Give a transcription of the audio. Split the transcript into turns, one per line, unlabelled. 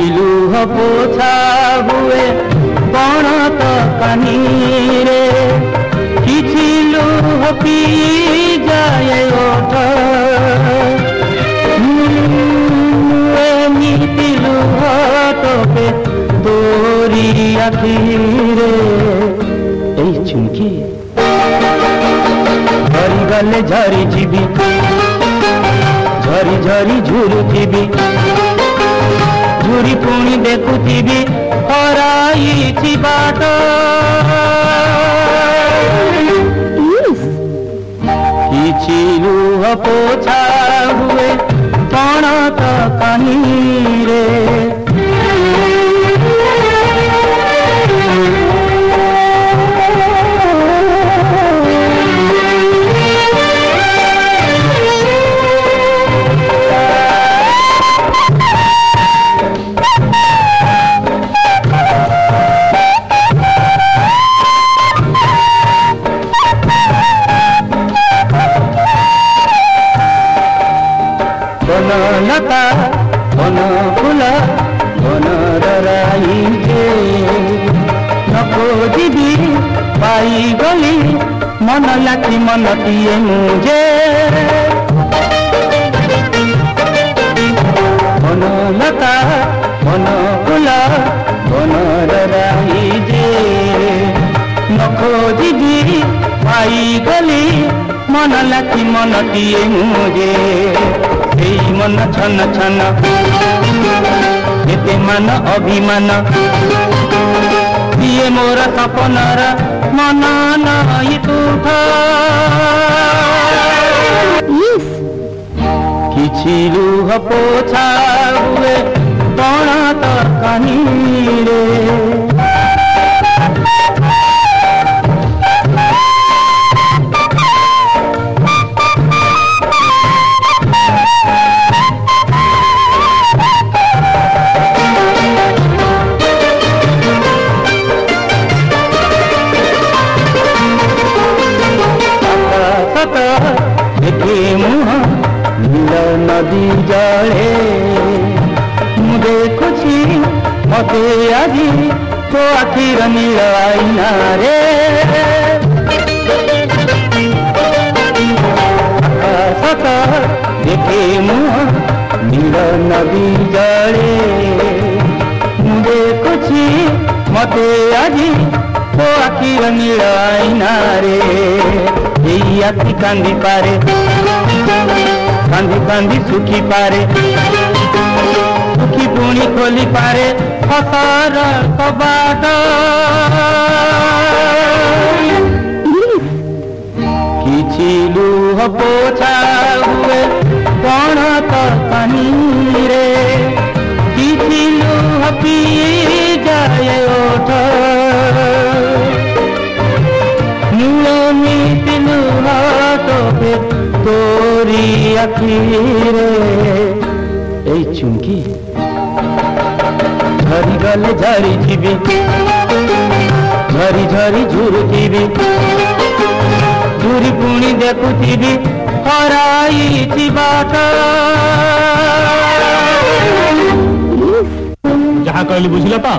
ছিলুহ পোছা বুয়ে বণত কানিরে। কিছিলুহ পি যায় ওঠ। মিতিলুহ তোকে তোরি আখিরে। এই চুমকি। ঝরি গলে ঝরি জিবি ঝরি ঝরি ঝুরুথিবি ଝୁରି ପୁଣି ଦେଖୁଥିବି ହରାଇଛି ବାଟ। କିଛି ଲୁହ ପୋଛା ହୁଏ କଣ ତ କାନିରେ যে নখোজিবি পাইগলি মন লাখি মনটিয়ে মুজে। বনলতা বন ফুল বনরাই যে। নখোজিবি পাইগলি মন লাখি মনটিয়ে মুজে। সেই মন ছন ছন। এতে মান অভিমান দিয়ে মোর সপনর মন নই তুঠ କିଛି ଲୁହ ପୋଛା ହୁଏ କଣ ତ तो आखिर मिलाइना रे सका देखे मुआ मिलन बिजरे मुझे कुछ मते আজি তো আখির মিলাইনা রে এই আখি কান্দি পারে কান্দি কান্দি সুখী পারে ପୁଣି ଖୋଲିପାରେ ଫସର କବାଟ କିଛି ଲୁହ ପୋଛା ହୁଏ କ'ଣ ତ ପାଣିରେ କିଛି ଲୁହ ପିଯାଏ ଓଠ ମିଳମିତି ଲୁହ ତୋବେ ତୋରି ଆଖିରେ এই চুমকি झरी गले झरी जीवी। झरी झरी झुरुवि झुरी पुणी देखुवि हर
जहाँ कहली बुझल पा